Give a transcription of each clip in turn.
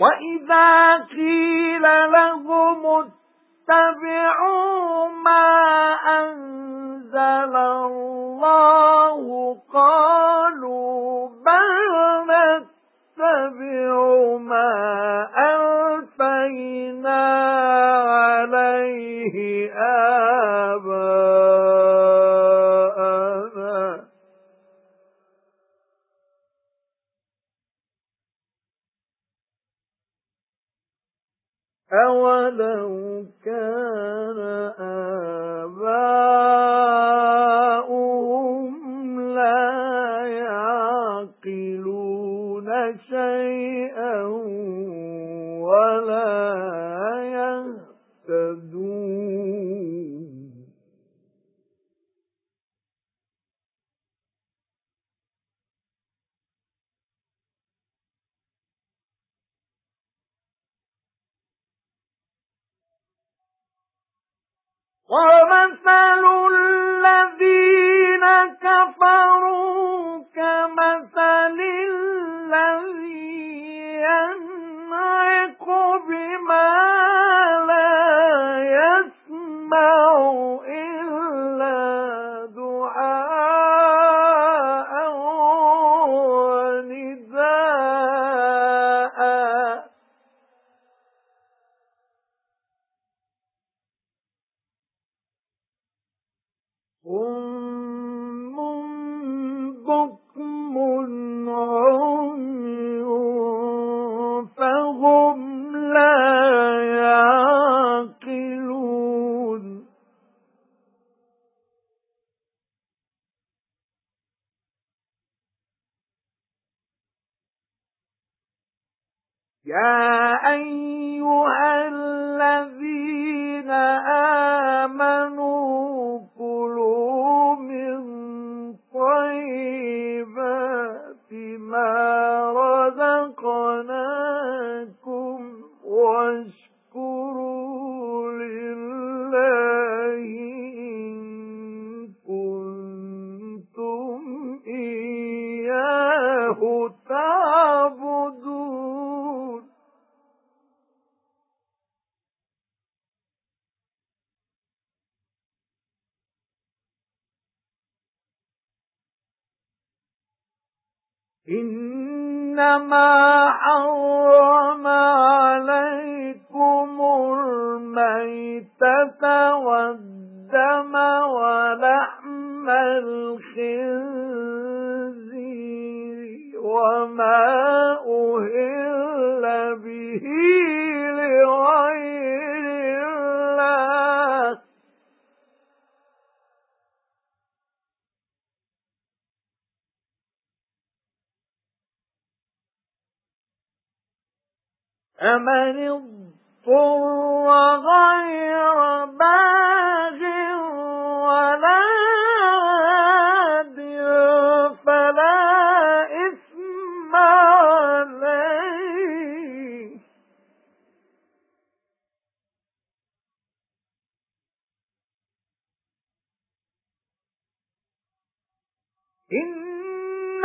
وَإِذَا قِيلَ لَهُمُ اتَّبِعُوا مَا أَنزَلَ اللَّهُ قَالُوا أَوَلَوْ كَانَ آبَاؤُهُمْ لَا يَعْقِلُونَ شَيْئًا وَمَثَلُ يَا أَيُّهَا الَّذِينَ آمَنُوا كُلُوا مِن طَيِّبَاتِ مَا رَزَقْنَاكُمْ وَاشْكُرُوا لِلَّهِ إِن كُنتُمْ إِيَّاهُ تَعْبُدُونَ إِنَّمَا حَرَّمَ عَلَيْكُمُ الْمَيْتَةَ وَالدَّمَ وَلَحْمَ الْخِنزِيرِ وَمَا أُهِلَّ بِهِ فَمَنِ اضْطُرَّ غَيْرَ بَاغٍ وَلَا عَادٍ فَلَا إِثْمَ عَلَيْهِ إِنَّ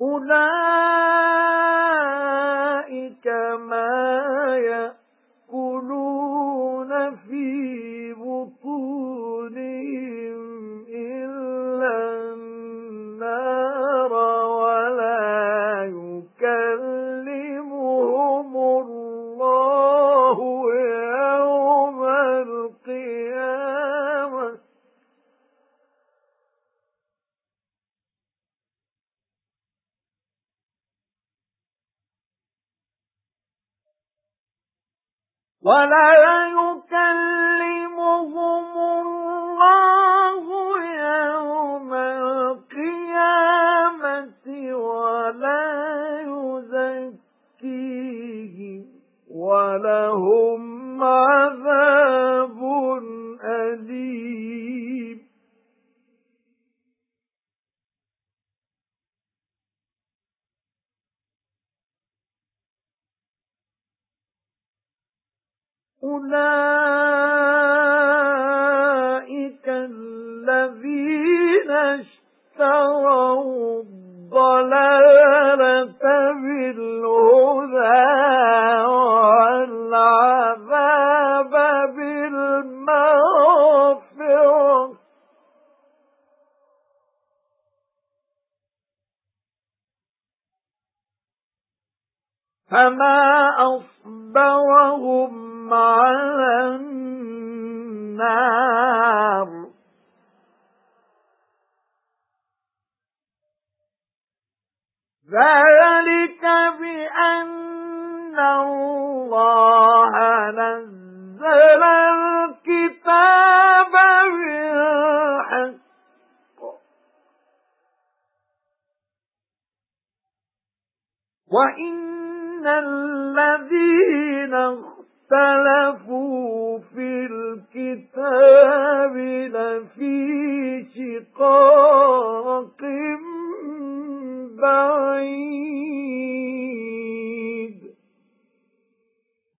أُولَئِكَ مَا يَأْكُلُونَ وَلَا يُكَلِّمُهُمُ اللَّهُ يَوْمَ الْقِيَامَةِ وَلَا يُزَكِّيهِمْ وَلَهُمْ عَذَابٌ أُولَئِكَ الَّذِينَ اشْتَرَوُا الضَّلَالَةَ بِالْهُدَى وَالْعَذَابَ بِالْمَغْفِرَةِ فَمَا أَصْبَرَهُمْ عَلَى النَّارِ. ذَلِكَ بِأَنَّ اللَّهَ نَزَّلَ الْكِتَابَ بِالْحَقِّ. وَإِنَّ الَّذِينَ اخْتَلَفُوا فِي الْكِتَابِ